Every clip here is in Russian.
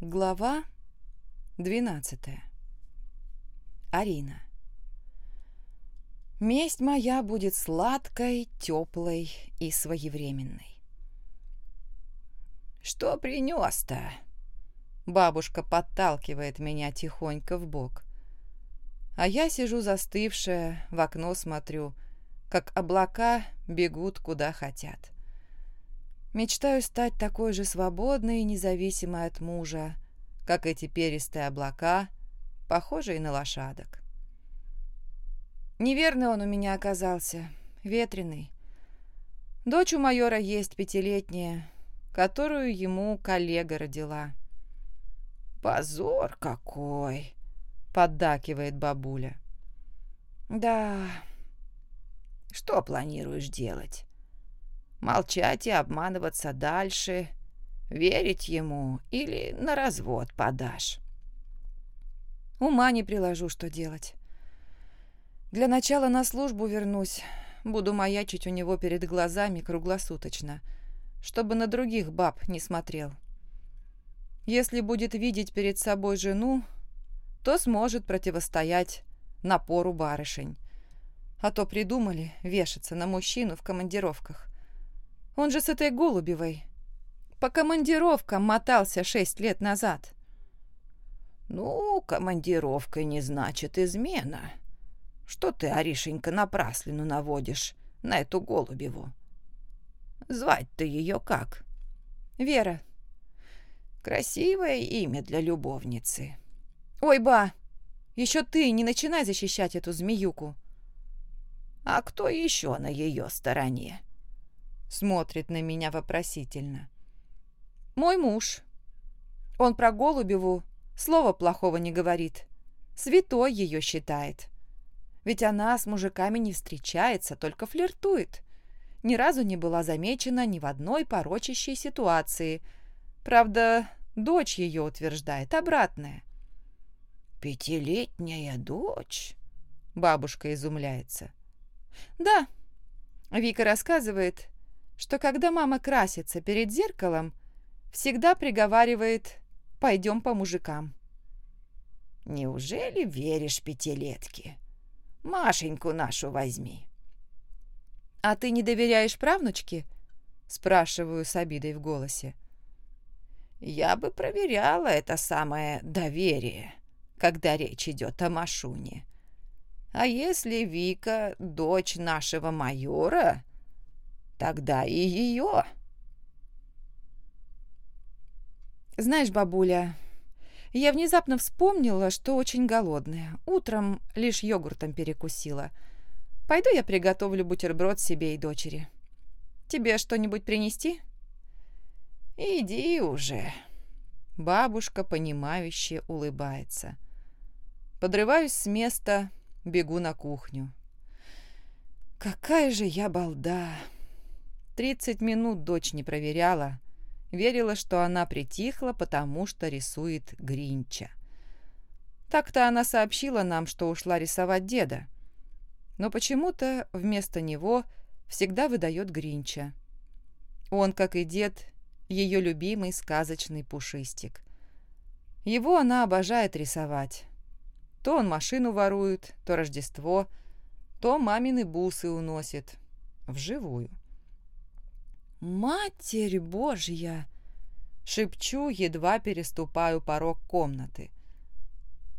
Глава 12. Арина. Месть моя будет сладкой, теплой и своевременной. «Что принес-то?» Бабушка подталкивает меня тихонько в бок. А я сижу застывшая, в окно смотрю, как облака бегут куда хотят. Мечтаю стать такой же свободной и независимой от мужа, как эти перистые облака, похожие на лошадок. Неверный он у меня оказался, ветреный. Дочь у майора есть пятилетняя, которую ему коллега родила. «Позор какой!» — поддакивает бабуля. «Да...» «Что планируешь делать?» Молчать и обманываться дальше, верить ему или на развод подашь. Ума не приложу, что делать. Для начала на службу вернусь, буду маячить у него перед глазами круглосуточно, чтобы на других баб не смотрел. Если будет видеть перед собой жену, то сможет противостоять напору барышень. А то придумали вешаться на мужчину в командировках. Он же с этой Голубевой. По командировкам мотался шесть лет назад. Ну, командировка не значит измена. Что ты, Аришенька, напраслину наводишь на эту Голубеву? Звать-то ее как? Вера. Красивое имя для любовницы. Ой, ба, еще ты не начинай защищать эту змеюку. А кто еще на ее стороне? Смотрит на меня вопросительно. Мой муж. Он про Голубеву слова плохого не говорит. Святой ее считает. Ведь она с мужиками не встречается, только флиртует. Ни разу не была замечена ни в одной порочащей ситуации. Правда, дочь ее утверждает обратное. «Пятилетняя дочь?» Бабушка изумляется. «Да». Вика рассказывает, что когда мама красится перед зеркалом, всегда приговаривает «пойдем по мужикам». «Неужели веришь пятилетке? Машеньку нашу возьми». «А ты не доверяешь правнучке?» – спрашиваю с обидой в голосе. «Я бы проверяла это самое доверие, когда речь идет о Машуне. А если Вика – дочь нашего майора, Тогда и ее. Знаешь, бабуля, я внезапно вспомнила, что очень голодная. Утром лишь йогуртом перекусила. Пойду я приготовлю бутерброд себе и дочери. Тебе что-нибудь принести? Иди уже. Бабушка, понимающе улыбается. Подрываюсь с места, бегу на кухню. Какая же я балда! Тридцать минут дочь не проверяла. Верила, что она притихла, потому что рисует Гринча. Так-то она сообщила нам, что ушла рисовать деда. Но почему-то вместо него всегда выдает Гринча. Он, как и дед, ее любимый сказочный пушистик. Его она обожает рисовать. То он машину ворует, то Рождество, то мамины бусы уносит. Вживую. «Матерь Божья!» — шепчу, едва переступаю порог комнаты.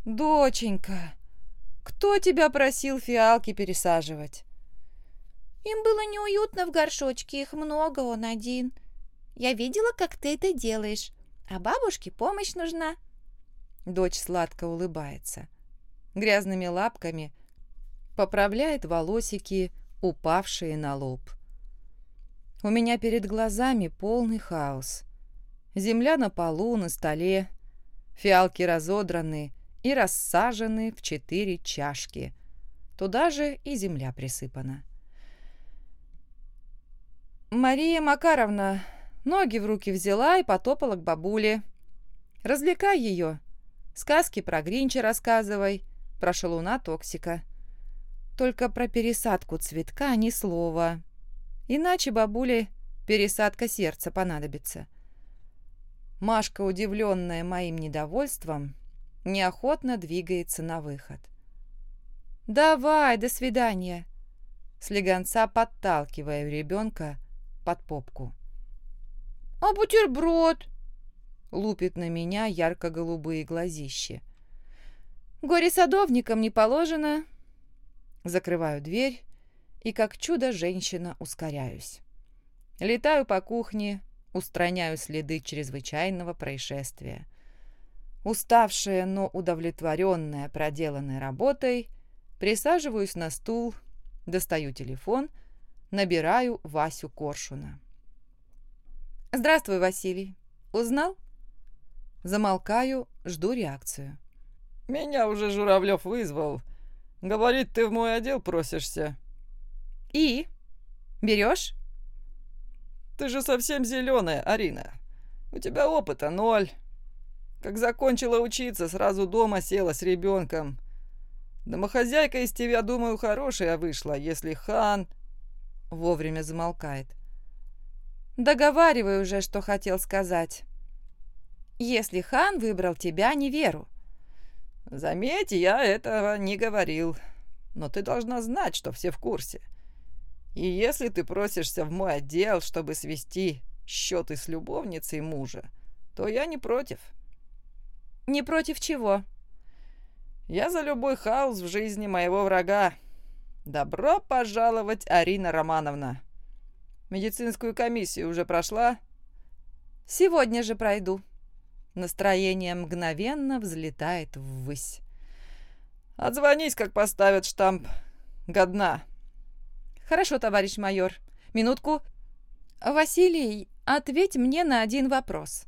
«Доченька, кто тебя просил фиалки пересаживать?» «Им было неуютно в горшочке, их много, он один. Я видела, как ты это делаешь, а бабушке помощь нужна». Дочь сладко улыбается. Грязными лапками поправляет волосики, упавшие на лоб. У меня перед глазами полный хаос. Земля на полу, на столе, фиалки разодраны и рассажены в четыре чашки. Туда же и земля присыпана. Мария Макаровна ноги в руки взяла и потопала к бабуле. «Развлекай ее. Сказки про Гринча рассказывай, про шалуна Токсика. Только про пересадку цветка ни слова. Иначе бабуле пересадка сердца понадобится. Машка, удивленная моим недовольством, неохотно двигается на выход. «Давай, до свидания!» Слегонца подталкивая ребенка под попку. «А бутерброд?» Лупит на меня ярко-голубые глазищи. «Горе садовникам не положено». Закрываю дверь и, как чудо-женщина, ускоряюсь. Летаю по кухне, устраняю следы чрезвычайного происшествия. Уставшая, но удовлетворенная проделанной работой, присаживаюсь на стул, достаю телефон, набираю Васю Коршуна. «Здравствуй, Василий. Узнал?» Замолкаю, жду реакцию. «Меня уже Журавлев вызвал. Говорит, ты в мой отдел просишься». «И? Берешь?» Ты же совсем зеленая, Арина. У тебя опыта ноль. Как закончила учиться, сразу дома села с ребенком. Домохозяйка из тебя, думаю, хорошая вышла, если хан...» Вовремя замолкает. «Договаривай уже, что хотел сказать. Если хан выбрал тебя, не веру». «Заметь, я этого не говорил. Но ты должна знать, что все в курсе. И если ты просишься в мой отдел, чтобы свести счеты с любовницей мужа, то я не против. Не против чего? Я за любой хаос в жизни моего врага. Добро пожаловать, Арина Романовна. Медицинскую комиссию уже прошла? Сегодня же пройду. Настроение мгновенно взлетает ввысь. Отзвонись, как поставят штамп «Годна». «Хорошо, товарищ майор. Минутку. Василий, ответь мне на один вопрос».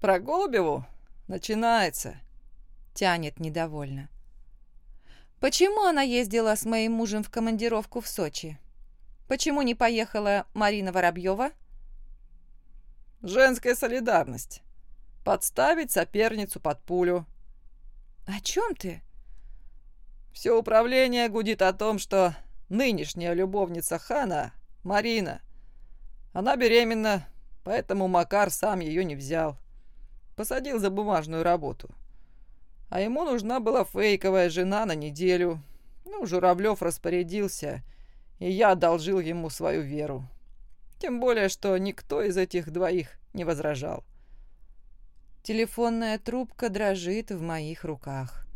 «Про Голубеву? Начинается», — тянет недовольно. «Почему она ездила с моим мужем в командировку в Сочи? Почему не поехала Марина Воробьева?» «Женская солидарность. Подставить соперницу под пулю». «О чем ты?» «Все управление гудит о том, что нынешняя любовница хана, Марина. Она беременна, поэтому Макар сам ее не взял. Посадил за бумажную работу. А ему нужна была фейковая жена на неделю. Ну, Журавлев распорядился, и я одолжил ему свою веру. Тем более, что никто из этих двоих не возражал. Телефонная трубка дрожит в моих руках.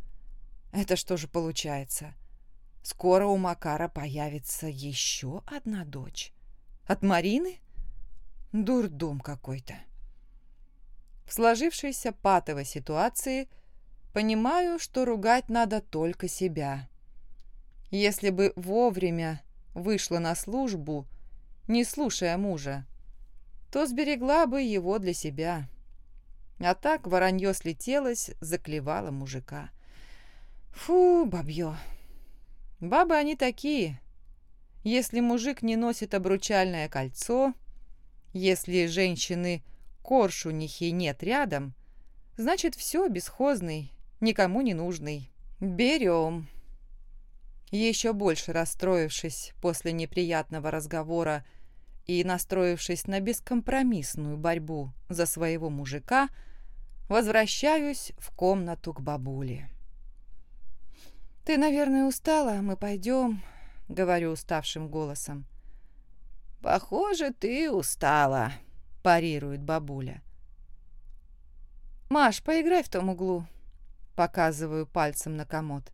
Это что же получается? Скоро у Макара появится еще одна дочь. От Марины? Дурдом какой-то. В сложившейся патовой ситуации понимаю, что ругать надо только себя. Если бы вовремя вышла на службу, не слушая мужа, то сберегла бы его для себя. А так воронье слетелось, заклевало мужика. Фу, бабье. Бабы они такие. Если мужик не носит обручальное кольцо, если женщины коршунихи нет рядом, значит, все бесхозный, никому не нужный. Берем. Еще больше расстроившись после неприятного разговора и настроившись на бескомпромиссную борьбу за своего мужика, возвращаюсь в комнату к бабуле. «Ты, наверное, устала, мы пойдем», — говорю уставшим голосом. «Похоже, ты устала», — парирует бабуля. «Маш, поиграй в том углу», — показываю пальцем на комод.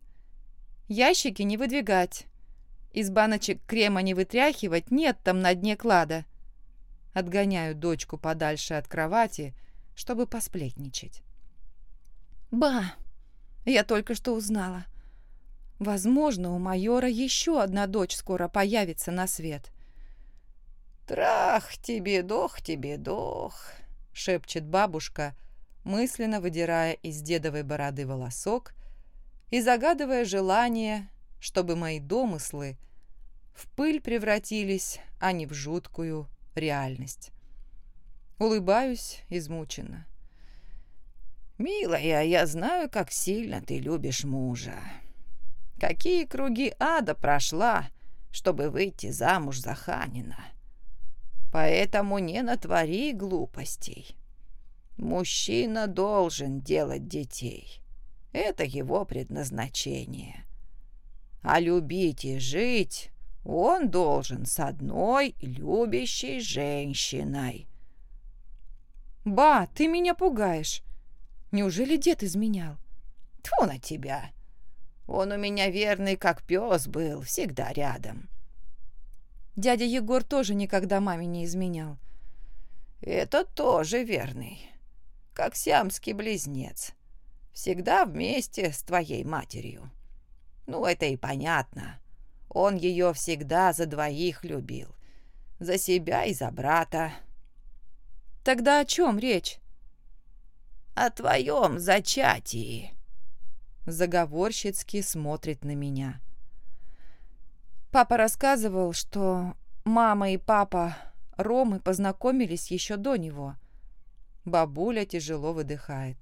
«Ящики не выдвигать. Из баночек крема не вытряхивать, нет там на дне клада». Отгоняю дочку подальше от кровати, чтобы посплетничать. «Ба! Я только что узнала. Возможно, у майора еще одна дочь скоро появится на свет. «Трах тебе, дох тебе, дох», — шепчет бабушка, мысленно выдирая из дедовой бороды волосок и загадывая желание, чтобы мои домыслы в пыль превратились, а не в жуткую реальность. Улыбаюсь измученно. «Милая, я знаю, как сильно ты любишь мужа. Какие круги ада прошла, чтобы выйти замуж за Ханина. Поэтому не натвори глупостей. Мужчина должен делать детей. Это его предназначение. А любить и жить он должен с одной любящей женщиной. «Ба, ты меня пугаешь. Неужели дед изменял?» Тьфу на тебя! Он у меня верный, как пес был, всегда рядом. Дядя Егор тоже никогда маме не изменял. Это тоже верный, как сиамский близнец. Всегда вместе с твоей матерью. Ну, это и понятно. Он ее всегда за двоих любил. За себя и за брата. Тогда о чем речь? О твоем зачатии. Заговорщицки смотрит на меня. Папа рассказывал, что мама и папа Ромы познакомились еще до него. Бабуля тяжело выдыхает.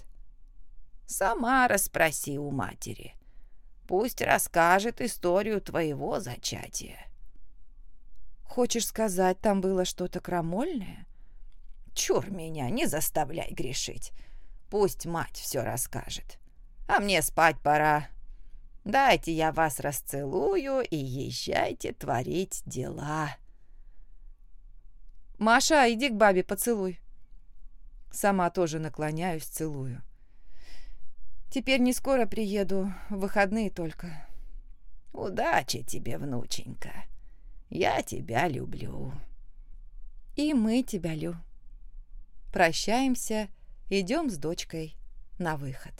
«Сама расспроси у матери. Пусть расскажет историю твоего зачатия». «Хочешь сказать, там было что-то крамольное?» «Чур меня, не заставляй грешить. Пусть мать все расскажет. А мне спать пора. Дайте я вас расцелую и езжайте творить дела». «Маша, иди к бабе, поцелуй». Сама тоже наклоняюсь, целую. Теперь не скоро приеду, в выходные только. Удачи тебе, внученька. Я тебя люблю. И мы тебя, Лю. Прощаемся, идем с дочкой на выход.